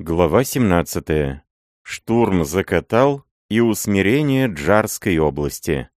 Глава 17. Штурм Закатал и усмирение Джарской области.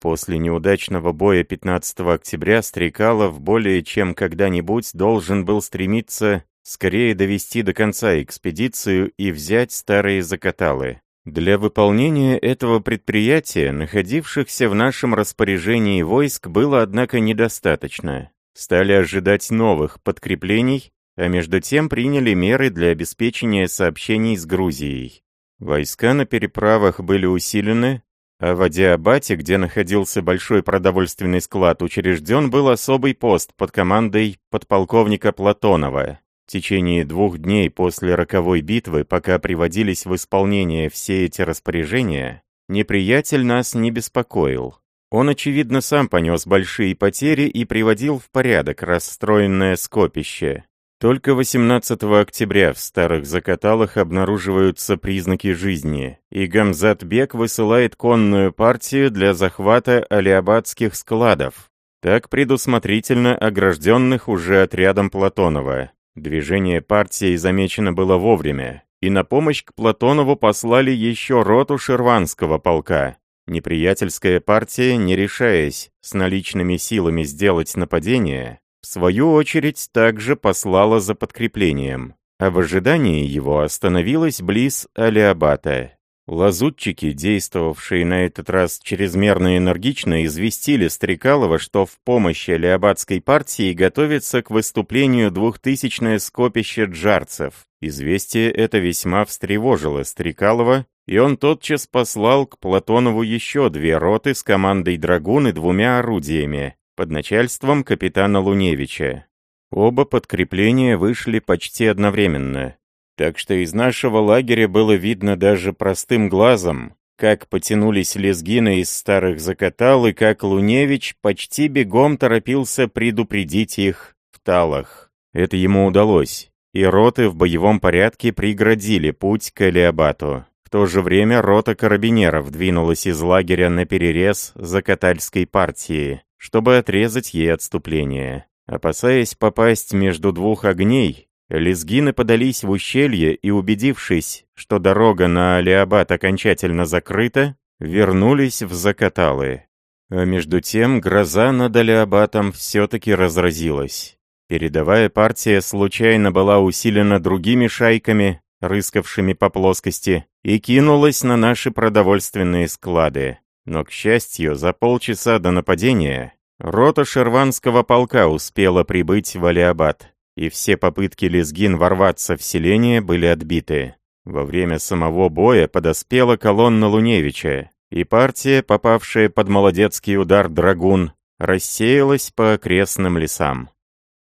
После неудачного боя 15 октября Стрекалов более чем когда-нибудь должен был стремиться скорее довести до конца экспедицию и взять старые Закаталы. Для выполнения этого предприятия находившихся в нашем распоряжении войск было, однако, недостаточно. Стали ожидать новых подкреплений, а между тем приняли меры для обеспечения сообщений с Грузией. Войска на переправах были усилены, а в Адиабате, где находился большой продовольственный склад, учрежден был особый пост под командой подполковника Платонова. В течение двух дней после роковой битвы, пока приводились в исполнение все эти распоряжения, неприятель нас не беспокоил. Он, очевидно, сам понес большие потери и приводил в порядок расстроенное скопище. Только 18 октября в старых закаталах обнаруживаются признаки жизни, и Гамзат-бек высылает конную партию для захвата алиабадских складов, так предусмотрительно огражденных уже отрядом Платонова. Движение партии замечено было вовремя, и на помощь к Платонову послали еще роту шерванского полка. Неприятельская партия, не решаясь с наличными силами сделать нападение, в свою очередь также послала за подкреплением, а в ожидании его остановилась близ Алиабата. Лазутчики, действовавшие на этот раз чрезмерно энергично, известили Стрекалова, что в помощь Алиабадской партии готовится к выступлению двухтысячное скопище джарцев. Известие это весьма встревожило Стрекалова, и он тотчас послал к Платонову еще две роты с командой драгун и двумя орудиями, под начальством капитана Луневича. Оба подкрепления вышли почти одновременно, так что из нашего лагеря было видно даже простым глазом, как потянулись лезгины из старых закатал и как Луневич почти бегом торопился предупредить их в талах. Это ему удалось, и роты в боевом порядке преградили путь к Элиабату. В то же время рота карабинеров двинулась из лагеря на перерез закатальской партии чтобы отрезать ей отступление. Опасаясь попасть между двух огней, лезгины подались в ущелье и, убедившись, что дорога на Алиабад окончательно закрыта, вернулись в Закаталы. А между тем гроза над Алиабатом все-таки разразилась. Передовая партия случайно была усилена другими шайками, рыскавшими по плоскости, и кинулась на наши продовольственные склады. Но, к счастью, за полчаса до нападения рота шерванского полка успела прибыть в Алиабад, и все попытки лезгин ворваться в селение были отбиты. Во время самого боя подоспела колонна Луневича, и партия, попавшая под молодецкий удар драгун, рассеялась по окрестным лесам.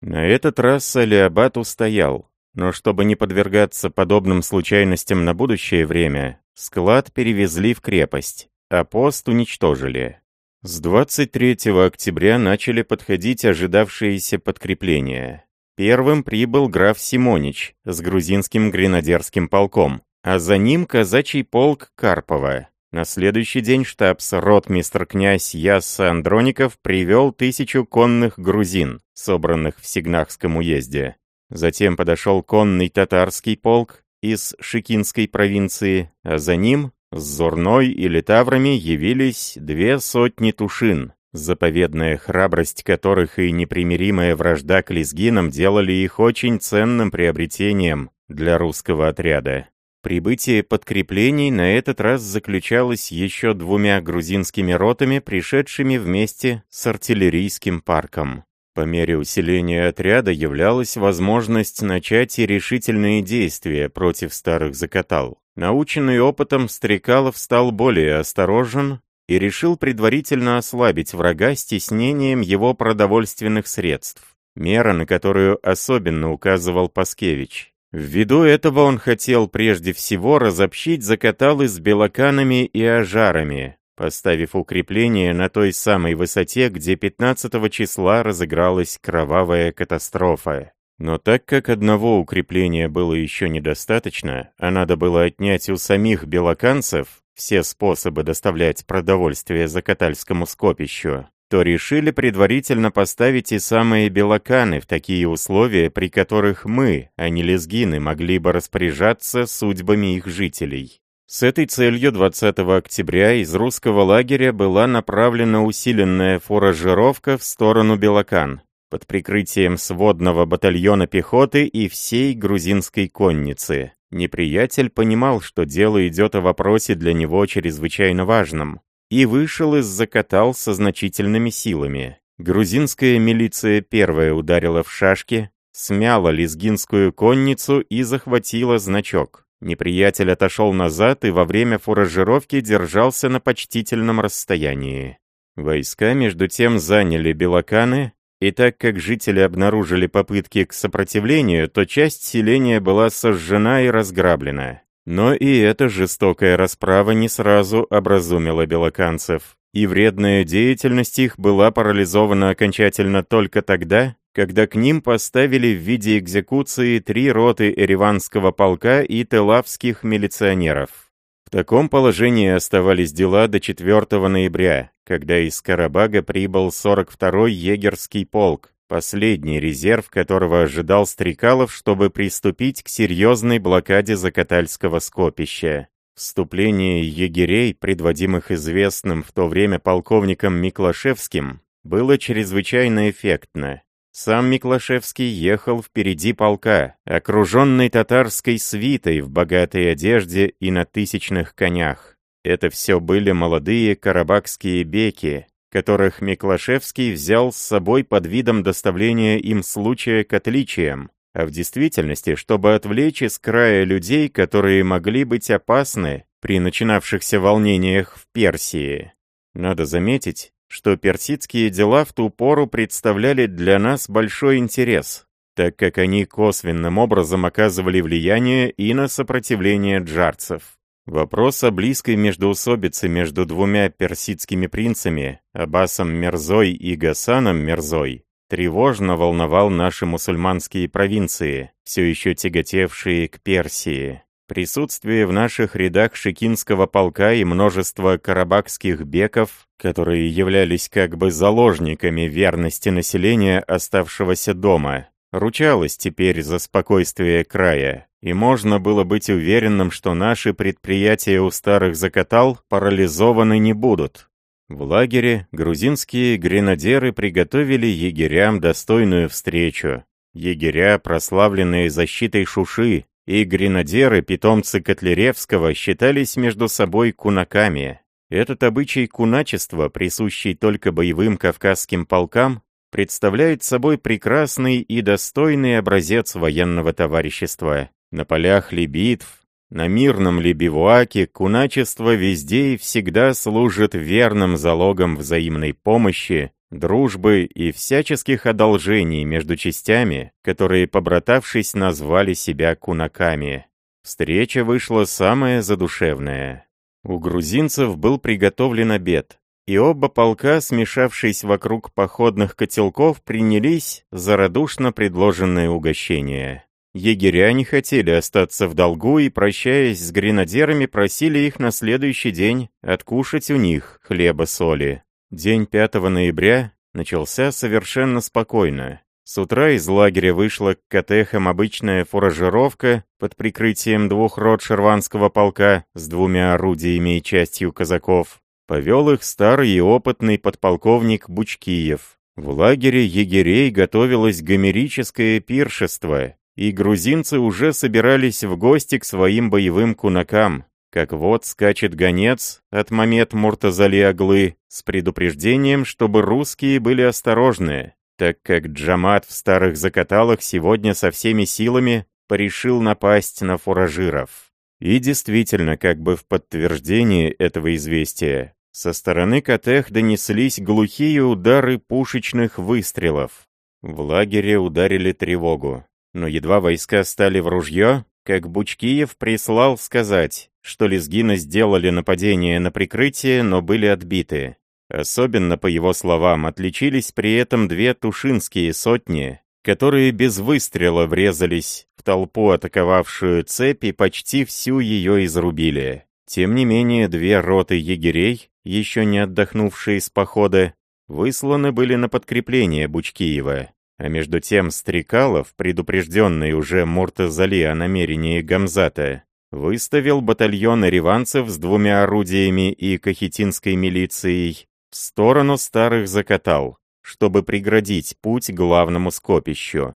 На этот раз Алиабад устоял, но чтобы не подвергаться подобным случайностям на будущее время, склад перевезли в крепость а пост уничтожили. С 23 октября начали подходить ожидавшиеся подкрепления. Первым прибыл граф Симонич с грузинским гренадерским полком, а за ним казачий полк Карпова. На следующий день штабс-ротмистр князь Ясса Андроников привел тысячу конных грузин, собранных в Сигнахском уезде. Затем подошел конный татарский полк из Шикинской провинции, а за ним с Зурной или Таврами явились две сотни тушин, заповедная храбрость которых и непримиримая вражда к лезгинам делали их очень ценным приобретением для русского отряда. Прибытие подкреплений на этот раз заключалось еще двумя грузинскими ротами, пришедшими вместе с артиллерийским парком. По мере усиления отряда являлась возможность начать и решительные действия против старых закатал. Наученный опытом, Стрекалов стал более осторожен и решил предварительно ослабить врага стеснением его продовольственных средств. Мера, на которую особенно указывал Паскевич. Ввиду этого он хотел прежде всего разобщить закаталы с белоканами и ажарами, поставив укрепление на той самой высоте, где 15 числа разыгралась кровавая катастрофа. Но так как одного укрепления было еще недостаточно, а надо было отнять у самих белоканцев все способы доставлять продовольствие закатальскому скопищу, то решили предварительно поставить и самые белоканы в такие условия, при которых мы, а не лезгины, могли бы распоряжаться судьбами их жителей. С этой целью 20 октября из русского лагеря была направлена усиленная фуражировка в сторону Белокан под прикрытием сводного батальона пехоты и всей грузинской конницы. Неприятель понимал, что дело идет о вопросе для него чрезвычайно важном, и вышел из закатал со значительными силами. Грузинская милиция первая ударила в шашки, смяла лезгинскую конницу и захватила значок. Неприятель отошел назад и во время фуражировки держался на почтительном расстоянии. Войска между тем заняли Белоканы, и так как жители обнаружили попытки к сопротивлению, то часть селения была сожжена и разграблена. Но и эта жестокая расправа не сразу образумила белоканцев, и вредная деятельность их была парализована окончательно только тогда, когда к ним поставили в виде экзекуции три роты Эреванского полка и телавских милиционеров. В таком положении оставались дела до 4 ноября, когда из Карабага прибыл 42-й егерский полк, последний резерв которого ожидал Стрекалов, чтобы приступить к серьезной блокаде Закатальского скопища. Вступление егерей, предводимых известным в то время полковником Миклашевским, было чрезвычайно эффектно. Сам Миклашевский ехал впереди полка, окруженный татарской свитой в богатой одежде и на тысячных конях. Это все были молодые карабахские беки, которых Миклашевский взял с собой под видом доставления им случая к отличиям, а в действительности, чтобы отвлечь из края людей, которые могли быть опасны при начинавшихся волнениях в Персии. Надо заметить, что персидские дела в ту пору представляли для нас большой интерес, так как они косвенным образом оказывали влияние и на сопротивление джарцев. Вопрос о близкой междоусобице между двумя персидскими принцами, Аббасом Мерзой и Гасаном Мерзой, тревожно волновал наши мусульманские провинции, все еще тяготевшие к Персии. Присутствие в наших рядах шекинского полка и множество карабахских беков, которые являлись как бы заложниками верности населения, оставшегося дома, ручалось теперь за спокойствие края, и можно было быть уверенным, что наши предприятия у старых закатал парализованы не будут. В лагере грузинские гренадеры приготовили егерям достойную встречу. Егеря, прославленные защитой Шуши, и гренадеры, питомцы Котляревского, считались между собой кунаками. Этот обычай куначества, присущий только боевым кавказским полкам, представляет собой прекрасный и достойный образец военного товарищества. На полях ли битв, на мирном ли бивуаке, куначество везде и всегда служит верным залогом взаимной помощи, дружбы и всяческих одолжений между частями, которые, побратавшись, назвали себя кунаками. Встреча вышла самая задушевная. У грузинцев был приготовлен обед, и оба полка, смешавшись вокруг походных котелков, принялись за радушно предложенное угощение. Егеря не хотели остаться в долгу и, прощаясь с гренадерами, просили их на следующий день откушать у них хлеба-соли. День 5 ноября начался совершенно спокойно. С утра из лагеря вышла к Катехам обычная фуражировка под прикрытием двух рот шерванского полка с двумя орудиями и частью казаков. Повел их старый и опытный подполковник Бучкиев. В лагере егерей готовилось гомерическое пиршество, и грузинцы уже собирались в гости к своим боевым кунакам, как вот скачет гонец от Мамед Муртазали Аглы с предупреждением, чтобы русские были осторожны, так как Джамат в старых закаталах сегодня со всеми силами порешил напасть на фуражиров. И действительно, как бы в подтверждение этого известия, со стороны Катех донеслись глухие удары пушечных выстрелов. В лагере ударили тревогу. Но едва войска стали в ружье, как Бучкиев прислал сказать, что лезгины сделали нападение на прикрытие, но были отбиты. Особенно, по его словам, отличились при этом две тушинские сотни, которые без выстрела врезались в толпу, атаковавшую цепь, и почти всю ее изрубили. Тем не менее, две роты егерей, еще не отдохнувшие с похода, высланы были на подкрепление Бучкиева. А между тем Стрекалов, предупрежденный уже Муртазали о намерении Гамзата, выставил батальон реванцев с двумя орудиями и кахетинской милицией в сторону старых закатал, чтобы преградить путь главному скопищу.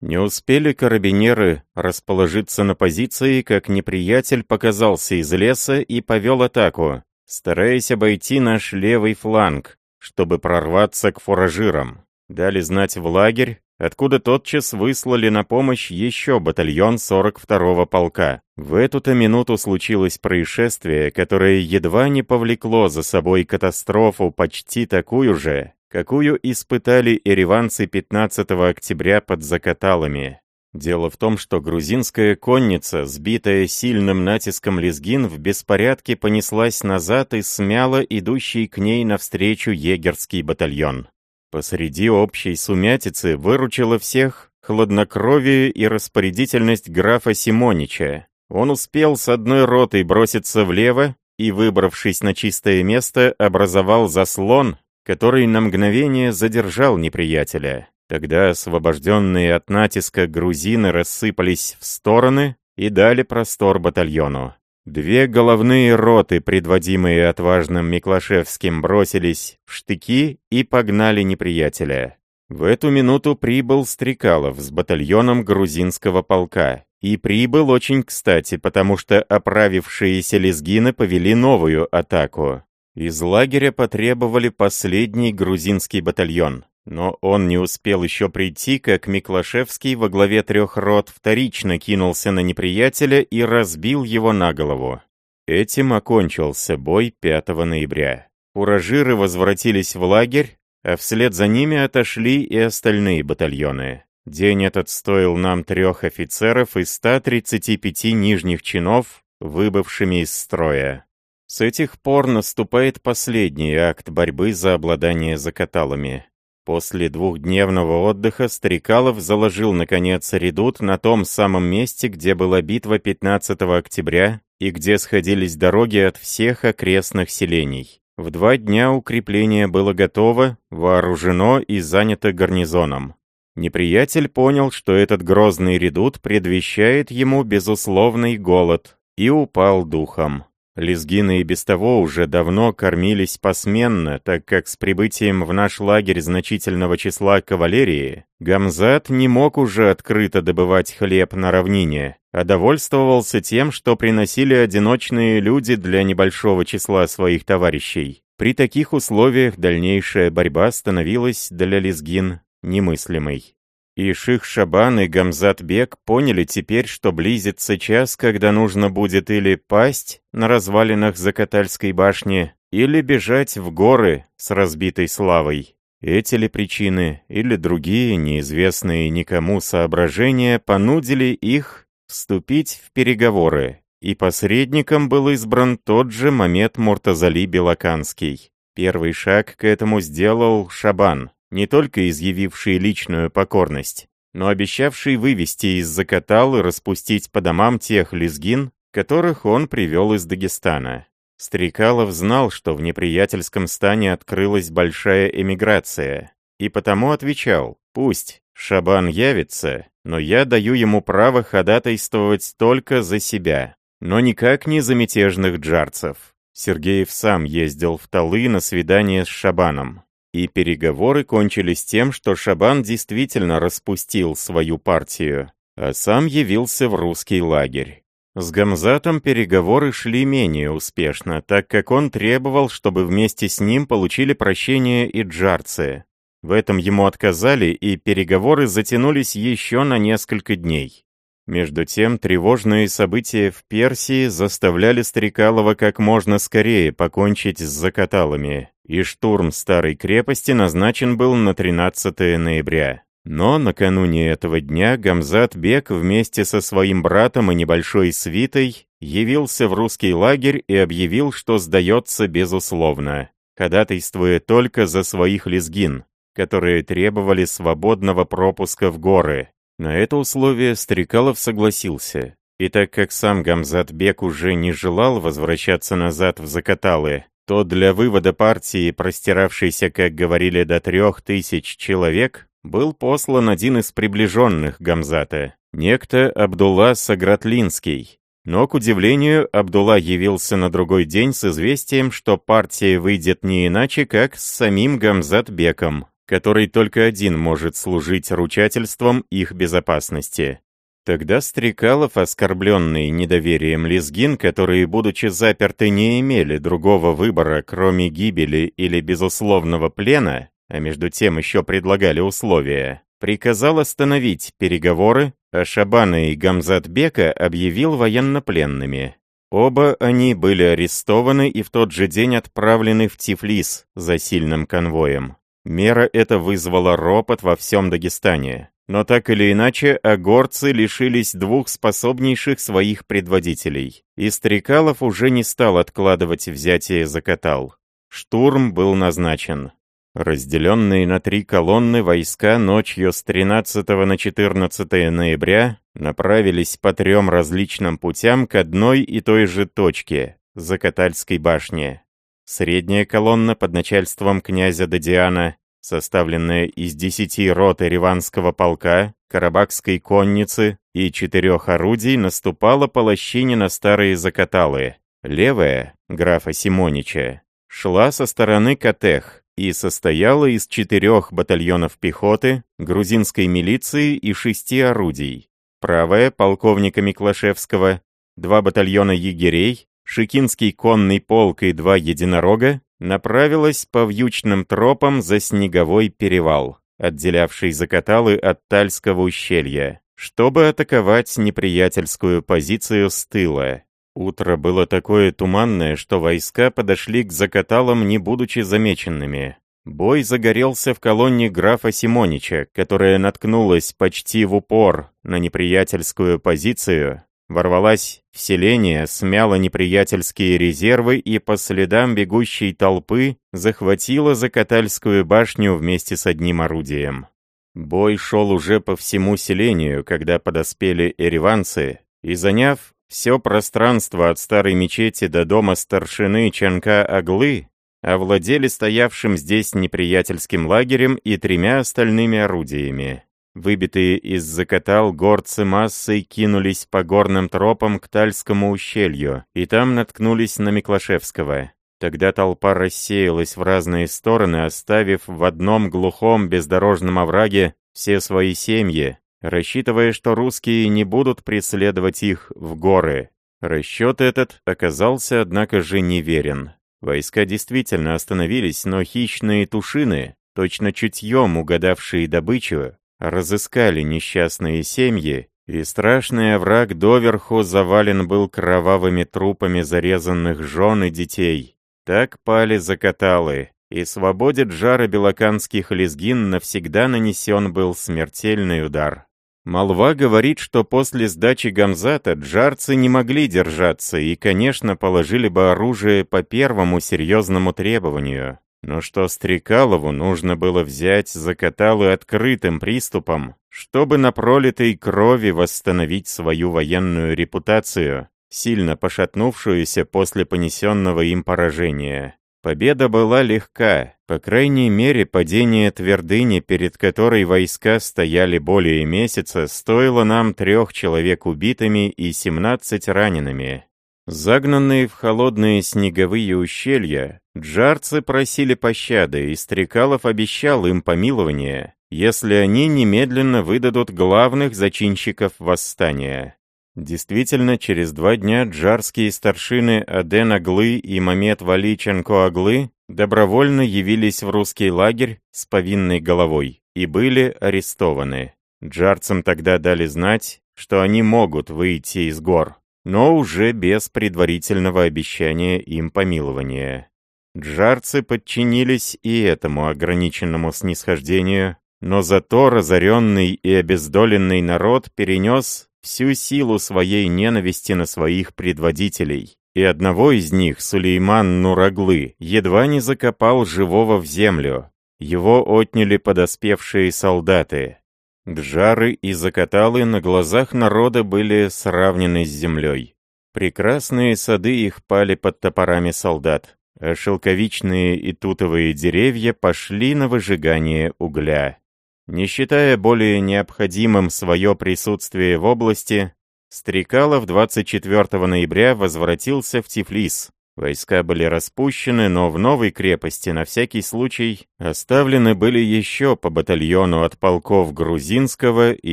Не успели карабинеры расположиться на позиции, как неприятель показался из леса и повел атаку, стараясь обойти наш левый фланг, чтобы прорваться к фуражирам. Дали знать в лагерь, откуда тотчас выслали на помощь еще батальон 42-го полка. В эту-то минуту случилось происшествие, которое едва не повлекло за собой катастрофу почти такую же, какую испытали эреванцы 15 октября под Закаталами. Дело в том, что грузинская конница, сбитая сильным натиском лезгин, в беспорядке понеслась назад и смяла идущий к ней навстречу егерский батальон. Посреди общей сумятицы выручила всех хладнокровие и распорядительность графа Симонича. Он успел с одной ротой броситься влево и, выбравшись на чистое место, образовал заслон, который на мгновение задержал неприятеля. Тогда освобожденные от натиска грузины рассыпались в стороны и дали простор батальону. Две головные роты, предводимые отважным Миклашевским, бросились в штыки и погнали неприятеля. В эту минуту прибыл Стрекалов с батальоном грузинского полка. И прибыл очень кстати, потому что оправившиеся лезгины повели новую атаку. Из лагеря потребовали последний грузинский батальон. Но он не успел еще прийти, как Миклашевский во главе трех рот вторично кинулся на неприятеля и разбил его на голову. Этим окончился бой 5 ноября. Уражиры возвратились в лагерь, а вслед за ними отошли и остальные батальоны. День этот стоил нам трех офицеров и 135 нижних чинов, выбывшими из строя. С этих пор наступает последний акт борьбы за обладание закаталами. После двухдневного отдыха Стрекалов заложил, наконец, редут на том самом месте, где была битва 15 октября и где сходились дороги от всех окрестных селений. В два дня укрепление было готово, вооружено и занято гарнизоном. Неприятель понял, что этот грозный редут предвещает ему безусловный голод, и упал духом. Лезгины и без того уже давно кормились посменно, так как с прибытием в наш лагерь значительного числа кавалерии Гамзат не мог уже открыто добывать хлеб на равнине, а довольствовался тем, что приносили одиночные люди для небольшого числа своих товарищей. При таких условиях дальнейшая борьба становилась для Лезгин немыслимой. И Ших Шабан и Гамзат Бек поняли теперь, что близится час, когда нужно будет или пасть на развалинах Закатальской башни, или бежать в горы с разбитой славой. Эти ли причины, или другие, неизвестные никому соображения, понудили их вступить в переговоры, и посредником был избран тот же Мамед Муртазали Белоканский. Первый шаг к этому сделал Шабан, не только изъявивший личную покорность, но обещавший вывести из Закатал и распустить по домам тех лезгин, которых он привел из Дагестана. Стрекалов знал, что в неприятельском стане открылась большая эмиграция, и потому отвечал, пусть Шабан явится, но я даю ему право ходатайствовать только за себя, но никак не за мятежных джарцев. Сергеев сам ездил в Талы на свидание с Шабаном. И переговоры кончились тем, что Шабан действительно распустил свою партию, а сам явился в русский лагерь. С Гамзатом переговоры шли менее успешно, так как он требовал, чтобы вместе с ним получили прощение и джарцы. В этом ему отказали, и переговоры затянулись еще на несколько дней. Между тем, тревожные события в Персии заставляли Стрекалова как можно скорее покончить с закаталами, и штурм старой крепости назначен был на 13 ноября. Но накануне этого дня Гамзат Бек вместе со своим братом и небольшой свитой явился в русский лагерь и объявил, что сдается безусловно, ходатайствуя только за своих лезгин, которые требовали свободного пропуска в горы, на это условие Стрекалов согласился. И так как сам Гамзат Бек уже не желал возвращаться назад в Закаталы, то для вывода партии, простиравшейся, как говорили, до трех тысяч человек, был послан один из приближенных Гамзата, некто Абдулла Сагратлинский. Но, к удивлению, Абдулла явился на другой день с известием, что партия выйдет не иначе, как с самим Гамзат-беком, который только один может служить ручательством их безопасности. Тогда Стрекалов, оскорбленный недоверием Лезгин, которые, будучи заперты, не имели другого выбора, кроме гибели или безусловного плена, а между тем еще предлагали условия, приказал остановить переговоры, а Шабана и Гамзатбека объявил военнопленными. Оба они были арестованы и в тот же день отправлены в Тифлис за сильным конвоем. Мера эта вызвала ропот во всем Дагестане. Но так или иначе, агорцы лишились двух способнейших своих предводителей. И Стрекалов уже не стал откладывать взятие Закатал. Штурм был назначен. Разделенные на три колонны войска ночью с 13 на 14 ноября направились по трем различным путям к одной и той же точке – Закатальской башне. Средняя колонна под начальством князя Дадиана составленная из десяти рот Ереванского полка, Карабахской конницы и четырех орудий, наступала по лощине на старые закаталы. Левая, графа Симонича, шла со стороны Катех и состояла из четырех батальонов пехоты, грузинской милиции и шести орудий. Правая, полковника Миклашевского, два батальона егерей, Шикинский конный полк и два единорога, направилась по вьючным тропам за Снеговой перевал, отделявший Закаталы от Тальского ущелья, чтобы атаковать неприятельскую позицию с тыла. Утро было такое туманное, что войска подошли к Закаталам, не будучи замеченными. Бой загорелся в колонне графа Симонича, которая наткнулась почти в упор на неприятельскую позицию ворвалась в селение, смяла неприятельские резервы и по следам бегущей толпы захватила Закатальскую башню вместе с одним орудием. Бой шел уже по всему селению, когда подоспели эреванцы, и, заняв все пространство от старой мечети до дома старшины Чанка-Аглы, овладели стоявшим здесь неприятельским лагерем и тремя остальными орудиями. Выбитые из закатал горцы массой кинулись по горным тропам к Тальскому ущелью, и там наткнулись на Миклашевского. Тогда толпа рассеялась в разные стороны, оставив в одном глухом бездорожном овраге все свои семьи, рассчитывая, что русские не будут преследовать их в горы. Расчет этот оказался, однако же, неверен. Войска действительно остановились, но хищные тушины, точно чутьем угадавшие добычу, разыскали несчастные семьи, и страшный овраг доверху завален был кровавыми трупами зарезанных жен и детей. Так пали закаталы, и свободе Джара Белоканских лезгин навсегда нанесен был смертельный удар. Молва говорит, что после сдачи Гамзата джарцы не могли держаться и, конечно, положили бы оружие по первому серьезному требованию. Но что Стрекалову нужно было взять закаталы открытым приступом, чтобы на пролитой крови восстановить свою военную репутацию, сильно пошатнувшуюся после понесенного им поражения. Победа была легка, по крайней мере падение твердыни, перед которой войска стояли более месяца, стоило нам трех человек убитыми и 17 ранеными. Загнанные в холодные снеговые ущелья, джарцы просили пощады, и Стрекалов обещал им помилование, если они немедленно выдадут главных зачинщиков восстания. Действительно, через два дня джарские старшины Аден Аглы и Мамед Вали Аглы добровольно явились в русский лагерь с повинной головой и были арестованы. Джарцам тогда дали знать, что они могут выйти из гор но уже без предварительного обещания им помилования. Джарцы подчинились и этому ограниченному снисхождению, но зато разоренный и обездоленный народ перенес всю силу своей ненависти на своих предводителей, и одного из них, Сулейман Нураглы, едва не закопал живого в землю. Его отняли подоспевшие солдаты. Джары и закаталы на глазах народа были сравнены с землей. Прекрасные сады их пали под топорами солдат. А шелковичные и тутовые деревья пошли на выжигание угля. Не считая более необходимым свое присутствие в области, Стрекалов 24 ноября возвратился в Тифлис. Войска были распущены, но в новой крепости на всякий случай оставлены были еще по батальону от полков Грузинского и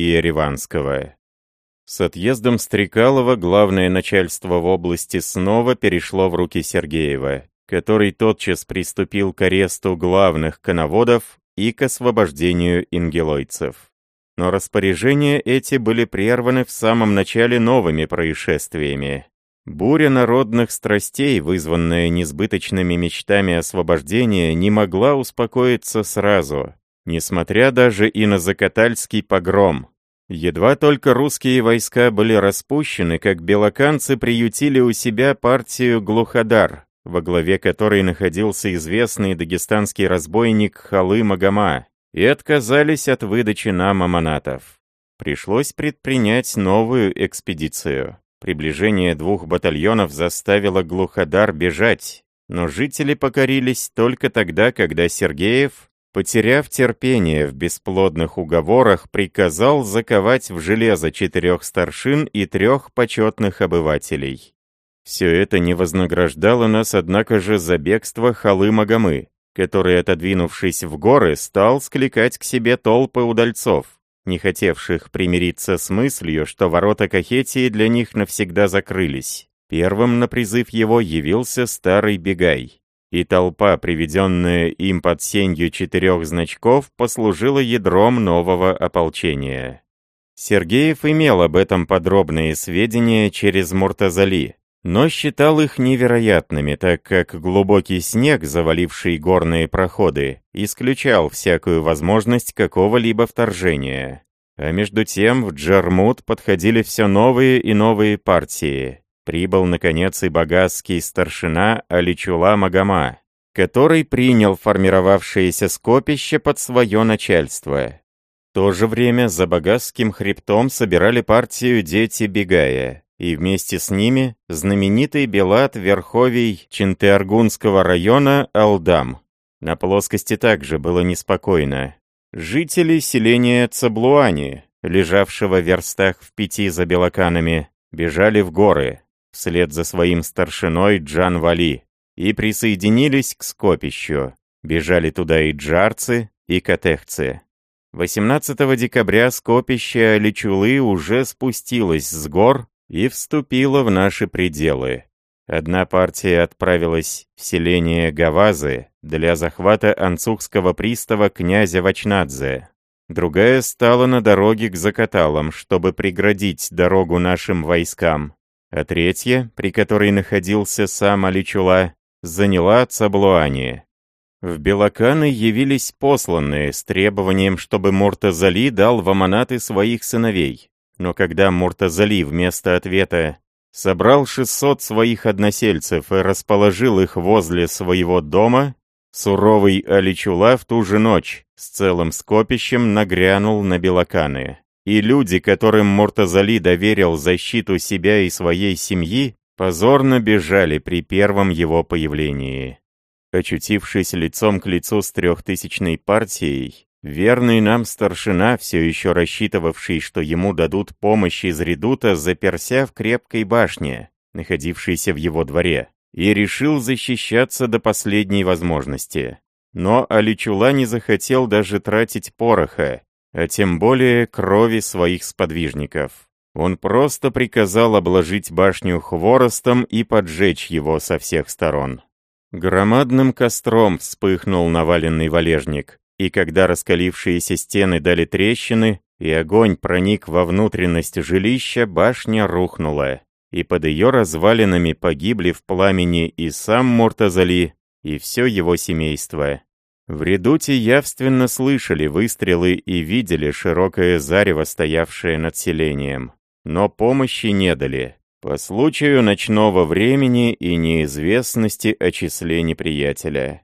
Ереванского. С отъездом Стрекалова главное начальство в области снова перешло в руки Сергеева, который тотчас приступил к аресту главных коноводов и к освобождению ингелойцев. Но распоряжения эти были прерваны в самом начале новыми происшествиями. Буря народных страстей, вызванная несбыточными мечтами освобождения, не могла успокоиться сразу, несмотря даже и на Закатальский погром. Едва только русские войска были распущены, как белоканцы приютили у себя партию Глуходар, во главе которой находился известный дагестанский разбойник Халы Магома, и отказались от выдачи нам аманатов. Пришлось предпринять новую экспедицию. Приближение двух батальонов заставило Глуходар бежать, но жители покорились только тогда, когда Сергеев, потеряв терпение в бесплодных уговорах, приказал заковать в железо четырех старшин и трех почетных обывателей. Все это не вознаграждало нас, однако же, за бегство Халы Магомы, который, отодвинувшись в горы, стал скликать к себе толпы удальцов, не хотевших примириться с мыслью, что ворота Кахетии для них навсегда закрылись. Первым на призыв его явился старый Бегай, и толпа, приведенная им под сенью четырех значков, послужила ядром нового ополчения. Сергеев имел об этом подробные сведения через Муртазали, но считал их невероятными, так как глубокий снег, заваливший горные проходы, исключал всякую возможность какого-либо вторжения. А между тем в Джармут подходили все новые и новые партии. Прибыл, наконец, и багасский старшина Аличула Магома, который принял формировавшееся скопище под свое начальство. В то же время за багасским хребтом собирали партию дети Бегая, и вместе с ними знаменитый Белат Верховий Чинтеаргунского района Алдам. На плоскости также было неспокойно. Жители селения Цаблуани, лежавшего в верстах в пяти за Белоканами, бежали в горы, вслед за своим старшиной Джан Вали, и присоединились к скопищу. Бежали туда и джарцы, и катехцы. 18 декабря скопище Личулы уже спустилось с гор и вступила в наши пределы. Одна партия отправилась в селение Гавазы для захвата анцухского пристава князя Вачнадзе. Другая стала на дороге к Закаталам, чтобы преградить дорогу нашим войскам. А третья, при которой находился сам Аличула, заняла Цаблуани. В Белоканы явились посланные с требованием, чтобы Муртазали дал в аманаты своих сыновей. Но когда Муртазали вместо ответа собрал 600 своих односельцев и расположил их возле своего дома, суровый Аличула в ту же ночь с целым скопищем нагрянул на Белоканы. И люди, которым Муртазали доверил защиту себя и своей семьи, позорно бежали при первом его появлении. Очутившись лицом к лицу с трехтысячной партией, Верный нам старшина, все еще рассчитывавший, что ему дадут помощь из редута, заперся в крепкой башне, находившейся в его дворе, и решил защищаться до последней возможности. Но Аличула не захотел даже тратить пороха, а тем более крови своих сподвижников. Он просто приказал обложить башню хворостом и поджечь его со всех сторон. Громадным костром вспыхнул наваленный валежник, и когда раскалившиеся стены дали трещины, и огонь проник во внутренность жилища, башня рухнула, и под ее развалинами погибли в пламени и сам Муртазали, и все его семейство. В редуте явственно слышали выстрелы и видели широкое зарево, стоявшее над селением. Но помощи не дали, по случаю ночного времени и неизвестности о числе неприятеля.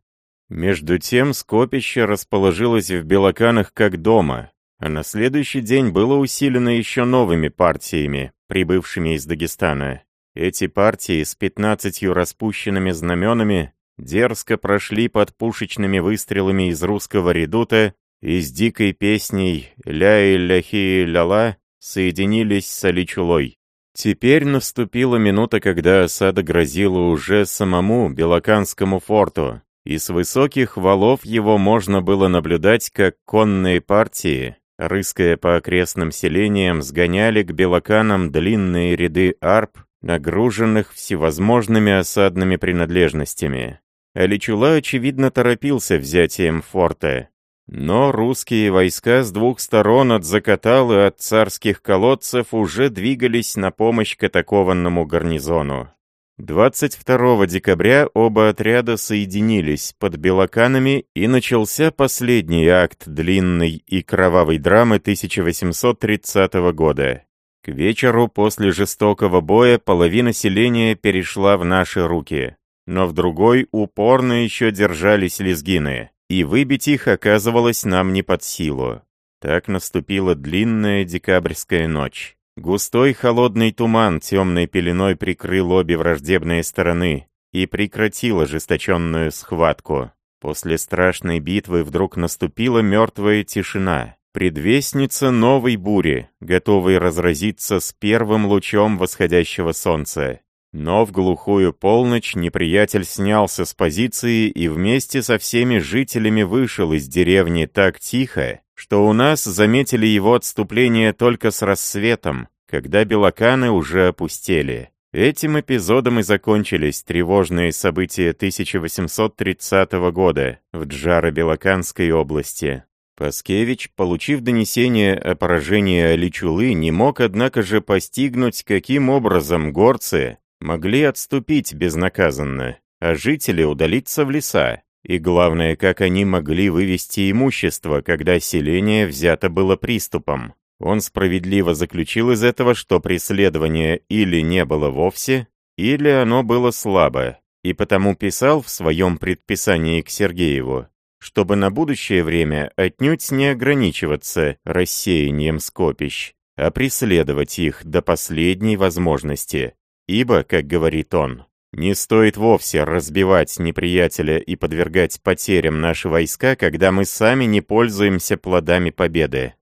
Между тем скопище расположилось в Белоканах как дома, а на следующий день было усилено еще новыми партиями, прибывшими из Дагестана. Эти партии с 15 распущенными знаменами дерзко прошли под пушечными выстрелами из русского редута и с дикой песней «Ля-и-ляхи-ля-ла» соединились с Аличулой. Теперь наступила минута, когда осада грозила уже самому Белоканскому форту, и с высоких валов его можно было наблюдать, как конные партии, рыская по окрестным селениям, сгоняли к Белоканам длинные ряды арп, нагруженных всевозможными осадными принадлежностями. Аличула, очевидно, торопился взятием форта. Но русские войска с двух сторон от Закатал и от царских колодцев уже двигались на помощь к атакованному гарнизону. 22 декабря оба отряда соединились под Белоканами и начался последний акт длинной и кровавой драмы 1830 года. К вечеру после жестокого боя половина селения перешла в наши руки, но в другой упорно еще держались лезгины и выбить их оказывалось нам не под силу. Так наступила длинная декабрьская ночь. Густой холодный туман темной пеленой прикрыл обе враждебные стороны и прекратил ожесточенную схватку. После страшной битвы вдруг наступила мертвая тишина, предвестница новой бури, готовой разразиться с первым лучом восходящего солнца. Но в глухую полночь неприятель снялся с позиции и вместе со всеми жителями вышел из деревни так тихо, что у нас заметили его отступление только с рассветом, когда белоканы уже опустели. Этим эпизодом и закончились тревожные события 1830 года в Джаро-Белоканской области. Паскевич, получив донесение о поражении Аличулы, не мог, однако же, постигнуть, каким образом горцы могли отступить безнаказанно, а жители удалиться в леса. И главное, как они могли вывести имущество, когда селение взято было приступом. Он справедливо заключил из этого, что преследование или не было вовсе, или оно было слабо, и потому писал в своем предписании к Сергееву, чтобы на будущее время отнюдь не ограничиваться рассеянием скопищ, а преследовать их до последней возможности, Ибо, как говорит он, не стоит вовсе разбивать неприятеля и подвергать потерям наши войска, когда мы сами не пользуемся плодами победы.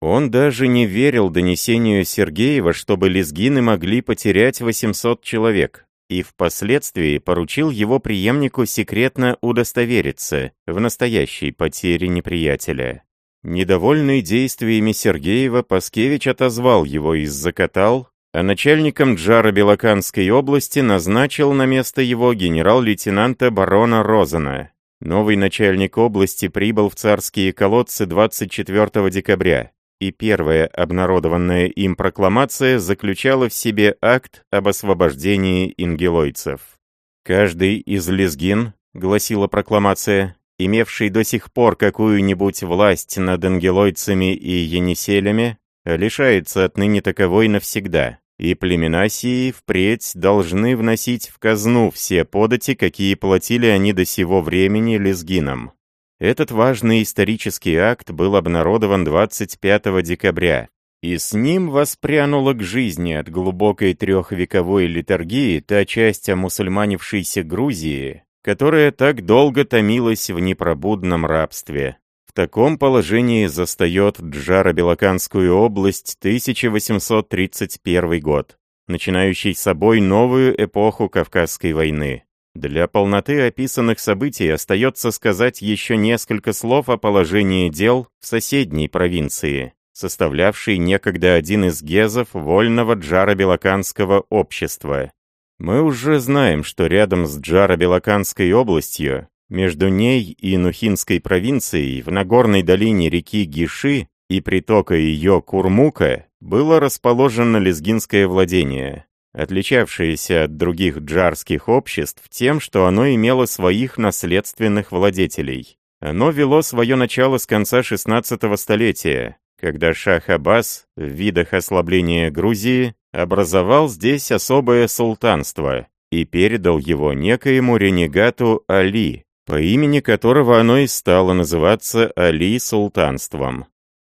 Он даже не верил донесению Сергеева, чтобы лезгины могли потерять 800 человек, и впоследствии поручил его преемнику секретно удостовериться в настоящей потере неприятеля. Недовольный действиями Сергеева, Паскевич отозвал его из Закатал а начальником Джара Белоканской области назначил на место его генерал-лейтенанта барона Розена. Новый начальник области прибыл в царские колодцы 24 декабря, и первая обнародованная им прокламация заключала в себе акт об освобождении ингелойцев. «Каждый из лезгин», — гласила прокламация, имевший до сих пор какую-нибудь власть над ангелойцами и енеселями, лишается отныне таковой навсегда и племена сии впредь должны вносить в казну все подати, какие платили они до сего времени лезгинам. Этот важный исторический акт был обнародован 25 декабря, и с ним воспрянула к жизни от глубокой трехвековой литургии та часть омусульманившейся Грузии, которая так долго томилась в непробудном рабстве. В таком положении застает Джаро-Белоканскую область 1831 год, начинающий собой новую эпоху Кавказской войны. Для полноты описанных событий остается сказать еще несколько слов о положении дел в соседней провинции, составлявшей некогда один из гезов вольного Джаро-Белоканского общества. Мы уже знаем, что рядом с Джаро-Белоканской областью между ней и Нухинской провинцией в Нагорной долине реки Гиши и притока ее Курмука было расположено лезгинское владение, отличавшееся от других джарских обществ тем, что оно имело своих наследственных владетелей. Оно вело свое начало с конца XVI столетия, когда шах Аббас в видах ослабления Грузии образовал здесь особое султанство и передал его некоему ренегату Али, по имени которого оно и стало называться Али-Султанством.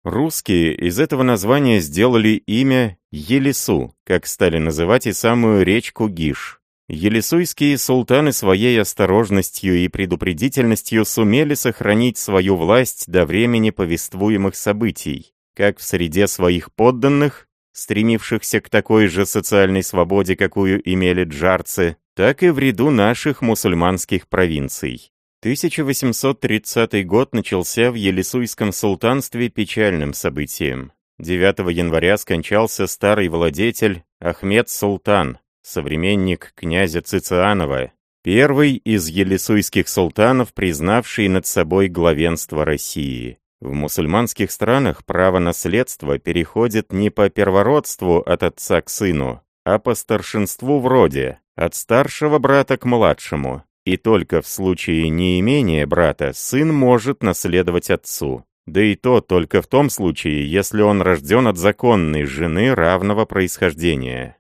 Русские из этого названия сделали имя Елису, как стали называть и самую речку Гиш. Елисуйские султаны своей осторожностью и предупредительностью сумели сохранить свою власть до времени повествуемых событий, как в среде своих подданных, стремившихся к такой же социальной свободе, какую имели джарцы, так и в ряду наших мусульманских провинций. 1830 год начался в Елисуйском султанстве печальным событием. 9 января скончался старый владетель Ахмед Султан, современник князя Цицианова, первый из елисуйских султанов, признавший над собой главенство России. В мусульманских странах право наследства переходит не по первородству от отца к сыну, а по старшинству в роде, от старшего брата к младшему, и только в случае неимения брата сын может наследовать отцу. Да и то только в том случае, если он рожден от законной жены равного происхождения.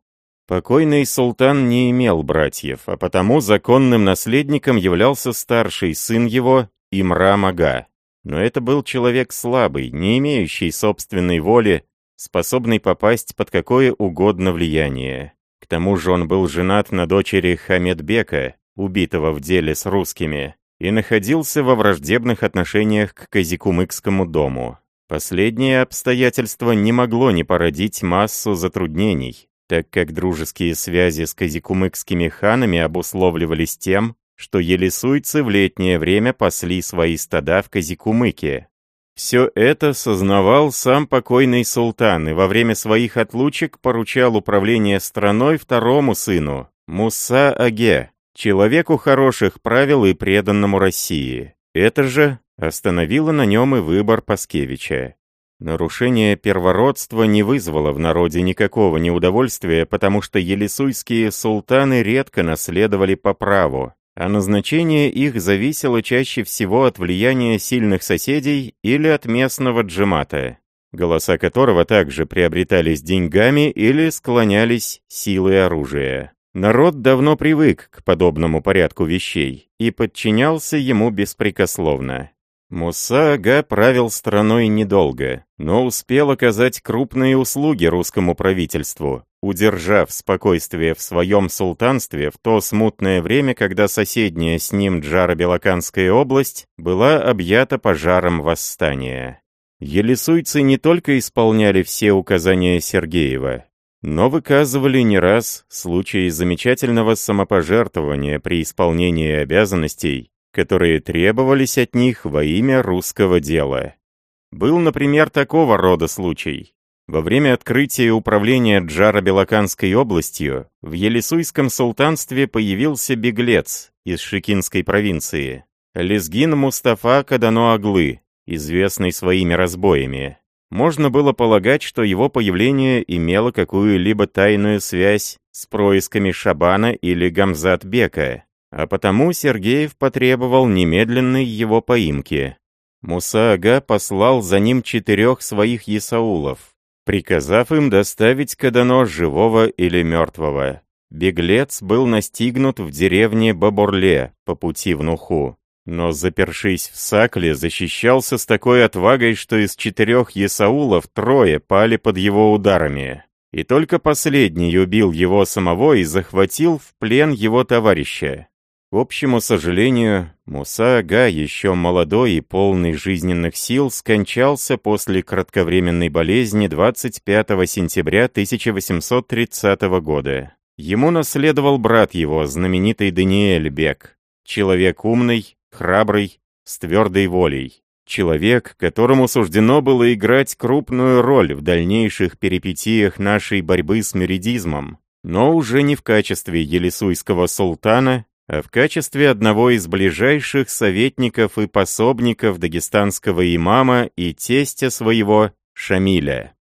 Покойный султан не имел братьев, а потому законным наследником являлся старший сын его, Имра Ага. Но это был человек слабый, не имеющий собственной воли, способный попасть под какое угодно влияние. К тому же он был женат на дочери Хамедбека, убитого в деле с русскими, и находился во враждебных отношениях к Казикумыкскому дому. Последнее обстоятельство не могло не породить массу затруднений, так как дружеские связи с казикумыкскими ханами обусловливались тем, что елисуйцы в летнее время пасли свои стада в Казикумыке. Все это сознавал сам покойный султан и во время своих отлучек поручал управление страной второму сыну, Муса Аге, человеку хороших правил и преданному России. Это же остановило на нем и выбор Паскевича. Нарушение первородства не вызвало в народе никакого неудовольствия, потому что елисуйские султаны редко наследовали по праву, а назначение их зависело чаще всего от влияния сильных соседей или от местного джемата, голоса которого также приобретались деньгами или склонялись силой оружия. Народ давно привык к подобному порядку вещей и подчинялся ему беспрекословно. Муса Ага правил страной недолго, но успел оказать крупные услуги русскому правительству, удержав спокойствие в своем султанстве в то смутное время, когда соседняя с ним Джаро-Белоканская область была объята пожаром восстания. Елисуйцы не только исполняли все указания Сергеева, но выказывали не раз случаи замечательного самопожертвования при исполнении обязанностей, которые требовались от них во имя русского дела. Был, например, такого рода случай. Во время открытия управления Джаро-Белоканской областью в Елисуйском султанстве появился беглец из Шикинской провинции, Лезгин Мустафа Кадано-Аглы, известный своими разбоями. Можно было полагать, что его появление имело какую-либо тайную связь с происками Шабана или Гамзат-Бека, а потому Сергеев потребовал немедленной его поимки. Муса-ага послал за ним четырех своих есаулов, приказав им доставить Кадано живого или мертвого. Беглец был настигнут в деревне Бабурле по пути в Нуху, но, запершись в Сакле, защищался с такой отвагой, что из четырех есаулов трое пали под его ударами. И только последний убил его самого и захватил в плен его товарища. К общему сожалению, Муса Ага, еще молодой и полный жизненных сил, скончался после кратковременной болезни 25 сентября 1830 года. Ему наследовал брат его, знаменитый Даниэль Бек, человек умный, храбрый, с твердой волей. Человек, которому суждено было играть крупную роль в дальнейших перипетиях нашей борьбы с меридизмом, но уже не в качестве елисуйского султана а в качестве одного из ближайших советников и пособников дагестанского имама и тестя своего Шамиля.